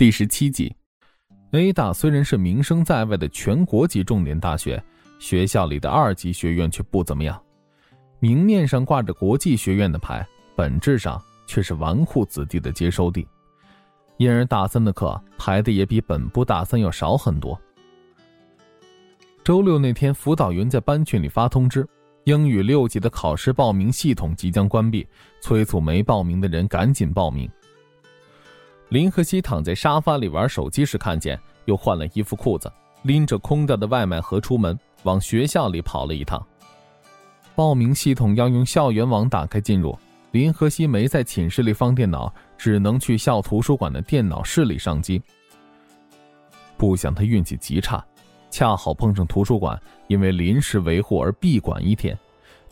第十七集，A 大虽然是名声在外的全国级重点大学，学校里的二级学院却不怎么样。明面上挂着国际学院的牌，本质上却是纨绔子弟的接收地。因而大三的课排的也比本部大三要少很多。周六那天，辅导员在班群里发通知，英语六级的考试报名系统即将关闭，催促没报名的人赶紧报名。林和熙躺在沙发里玩手机时，看见又换了衣服裤子，拎着空掉的外卖盒出门，往学校里跑了一趟。报名系统要用校园网打开进入，林和熙没在寝室里放电脑，只能去校图书馆的电脑室里上机。不想他运气极差，恰好碰上图书馆因为临时维护而闭馆一天，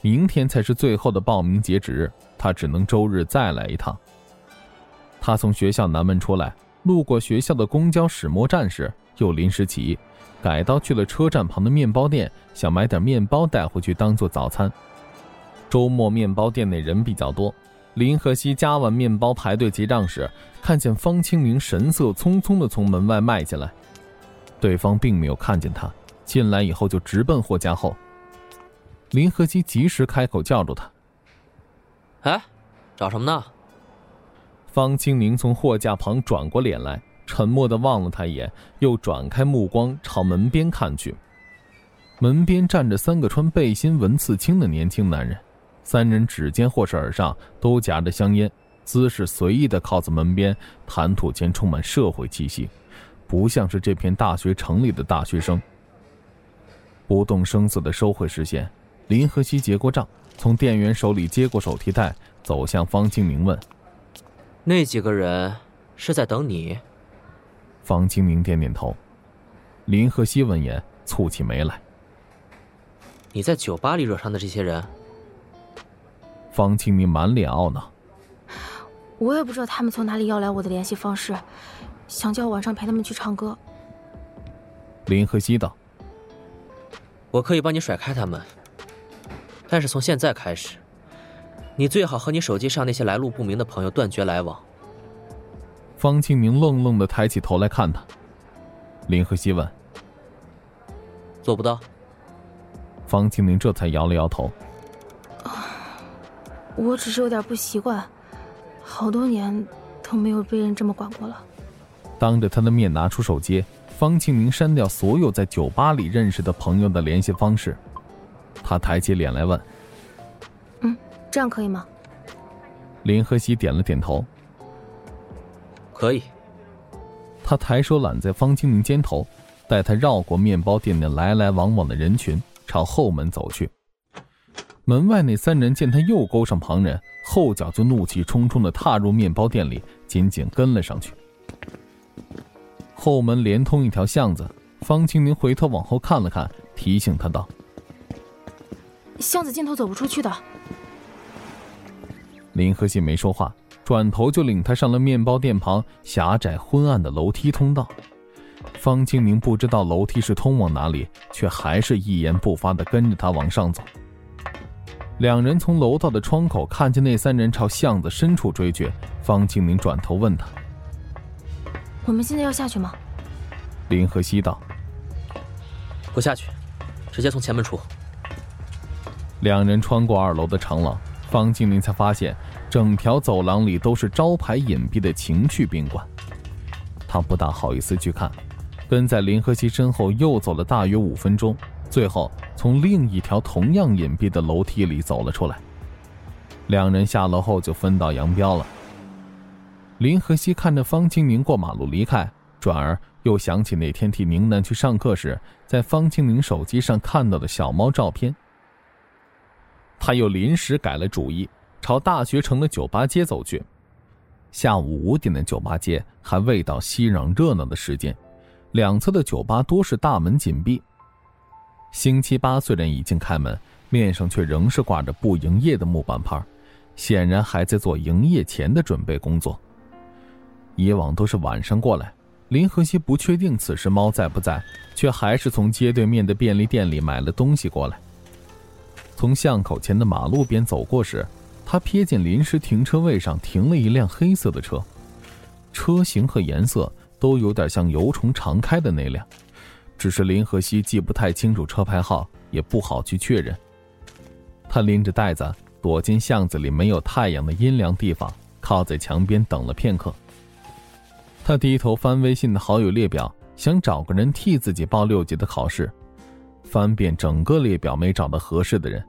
明天才是最后的报名截止日，他只能周日再来一趟。他从学校南门出来，路过学校的公交始末站时，又临时起意，改道去了车站旁的面包店，想买点面包带回去当做早餐。周末面包店内人比较多，林和熙夹完面包排队结账时，看见方清明神色匆匆地从门外迈进来，对方并没有看见他，进来以后就直奔货架后。林和熙及时开口叫住他：“哎，找什么呢？”方清明从货架旁转过脸来，沉默地望了他一眼，又转开目光朝门边看去。门边站着三个穿背心、纹刺青的年轻男人，三人指尖或是耳上都夹着香烟，姿势随意地靠在门边，谈吐间充满社会气息，不像是这片大学城里的大学生。不动声色地收回视线，林和熙结过账，从店员手里接过手提袋，走向方清明问。那几个人是在等你。方清明点点头。林和熙闻言蹙起眉来。你在酒吧里惹上的这些人？方清明满脸懊恼。我也不知道他们从哪里要来我的联系方式，想叫我晚上陪他们去唱歌。林和熙道：“我可以帮你甩开他们，但是从现在开始。”你最好和你手机上那些来路不明的朋友断绝来往。方清明愣愣的抬起头来看他。林和熙问：“做不到？”方清明这才摇了摇头：“我只是有点不习惯，好多年都没有被人这么管过了。”当着他的面拿出手机，方清明删掉所有在酒吧里认识的朋友的联系方式。他抬起脸来问。这样可以吗？林和熙点了点头。可以。他抬手揽在方清明肩头，带他绕过面包店的来来往往的人群，朝后门走去。门外那三人见他又勾上旁人，后脚就怒气冲冲的踏入面包店里，紧紧跟了上去。后门连通一条巷子，方清明回头往后看了看，提醒他道：“巷子尽头走不出去的。”林和熙没说话，转头就领他上了面包店旁狭窄昏暗的楼梯通道。方清明不知道楼梯是通往哪里，却还是一言不发地跟着他往上走。两人从楼道的窗口看见那三人朝巷子深处追去。方清明转头问他：“我们现在要下去吗？”林和熙道：“不下去，直接从前门出。”两人穿过二楼的长廊，方清明才发现。整条走廊里都是招牌隐蔽的情趣宾馆，他不大好意思去看，跟在林和熙身后又走了大约五分钟，最后从另一条同样隐蔽的楼梯里走了出来。两人下楼后就分道扬镳了。林和熙看着方清明过马路离开，转而又想起那天替宁南去上课时，在方清明手机上看到的小猫照片，他又临时改了主意。朝大学城的酒吧街走去。下午五点的酒吧街还未到熙攘热闹的时间，两侧的酒吧多是大门紧闭。星期八虽然已经开门，面上却仍是挂着不营业的木板牌，显然还在做营业前的准备工作。以往都是晚上过来，林和熙不确定此时猫在不在，却还是从街对面的便利店里买了东西过来。从巷口前的马路边走过时。他瞥见临时停车位上停了一辆黑色的车，车型和颜色都有点像油虫常开的那辆，只是林和熙既不太清楚车牌号，也不好去确认。他拎着袋子躲进巷子里没有太阳的阴凉地方，靠在墙边等了片刻。他低头翻微信的好友列表，想找个人替自己报六级的考试。翻遍整个列表，没找到合适的人。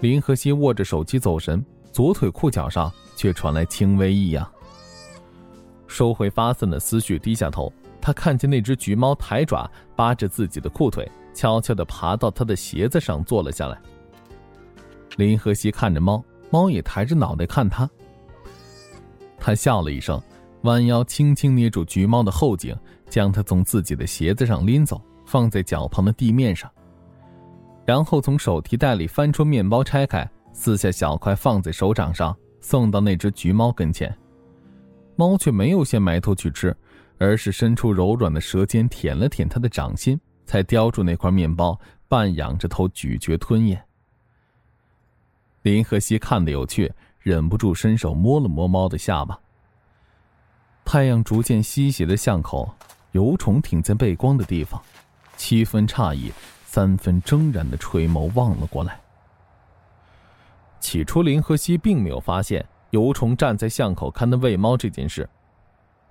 林和熙握着手机走神，左腿裤脚上却传来轻微异样。收回发散的思绪，低下头，他看见那只橘猫抬爪扒着自己的裤腿，悄悄地爬到他的鞋子上坐了下来。林和熙看着猫，猫也抬着脑袋看他。他笑了一声。弯腰轻轻捏住橘猫的后颈，将它从自己的鞋子上拎走，放在脚旁的地面上。然后从手提袋里翻出面包，拆开，撕下小块放在手掌上，送到那只橘猫跟前。猫却没有先埋头去吃，而是伸出柔软的舌尖舔了舔它的掌心，才叼住那块面包，半仰着头咀嚼吞咽。林和熙看得有趣，忍不住伸手摸了摸猫的下巴。太阳逐渐西斜的巷口，油虫挺在背光的地方，七分诧异，三分怔然的垂眸望了过来。起初，林和熙并没有发现油虫站在巷口看他喂猫这件事，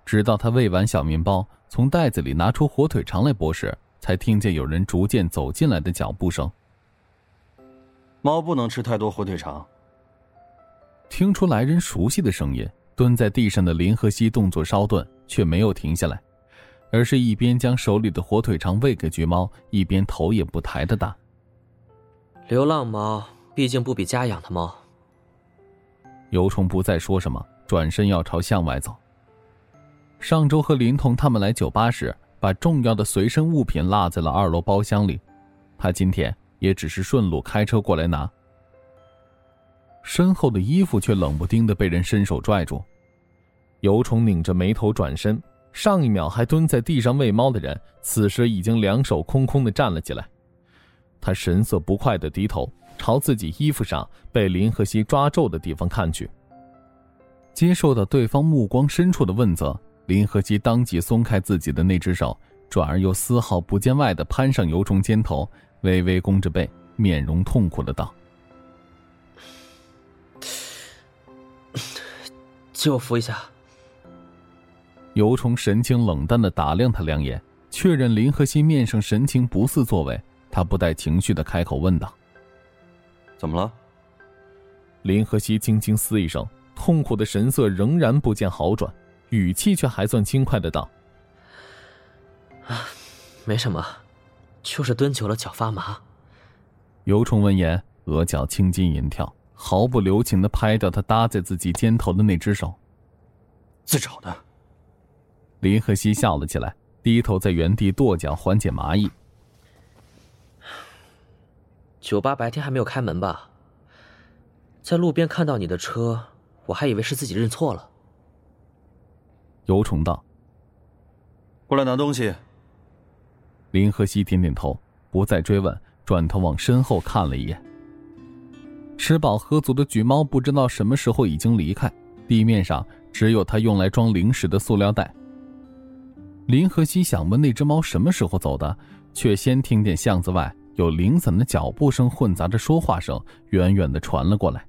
直到他喂完小面包，从袋子里拿出火腿肠来剥时，才听见有人逐渐走进来的脚步声。猫不能吃太多火腿肠。听出来人熟悉的声音。蹲在地上的林和熙动作稍顿，却没有停下来，而是一边将手里的火腿肠喂给橘猫，一边头也不抬的打。流浪猫毕竟不比家养的猫。尤虫不再说什么，转身要朝向外走。上周和林童他们来酒吧时，把重要的随身物品落在了二楼包厢里，他今天也只是顺路开车过来拿。身后的衣服却冷不丁的被人伸手拽住，尤虫拧着眉头转身，上一秒还蹲在地上喂猫的人，此时已经两手空空的站了起来。他神色不快的低头，朝自己衣服上被林和熙抓皱的地方看去。接受到对方目光深处的问责，林和熙当即松开自己的那只手，转而又丝毫不见外的攀上尤虫肩头，微微弓着背，面容痛苦的道。借我扶一下。尤虫神情冷淡的打量他两眼，确认林和熙面上神情不似作为，他不带情绪的开口问道：“怎么了？”林和熙轻轻嘶一声，痛苦的神色仍然不见好转，语气却还算轻快的道：“啊，没什么，就是蹲久了脚发麻。”尤虫闻言，额角青筋隐跳。毫不留情的拍掉他搭在自己肩头的那只手。自找的。林和熙笑了起来，低头在原地跺脚缓解麻痹。酒吧白天还没有开门吧？在路边看到你的车，我还以为是自己认错了。尤虫道：“过来拿东西。”林和熙点点头，不再追问，转头往身后看了一眼。吃饱喝足的橘猫不知道什么时候已经离开，地面上只有他用来装零食的塑料袋。林和熙想问那只猫什么时候走的，却先听见巷子外有零散的脚步声混杂着说话声，远远的传了过来。